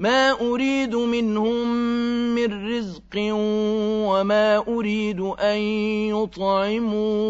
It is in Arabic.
مَا أُرِيدُ مِنْهُم مِّن رِّزْقٍ وَمَا أُرِيدُ أَن يُطْعِمُونِ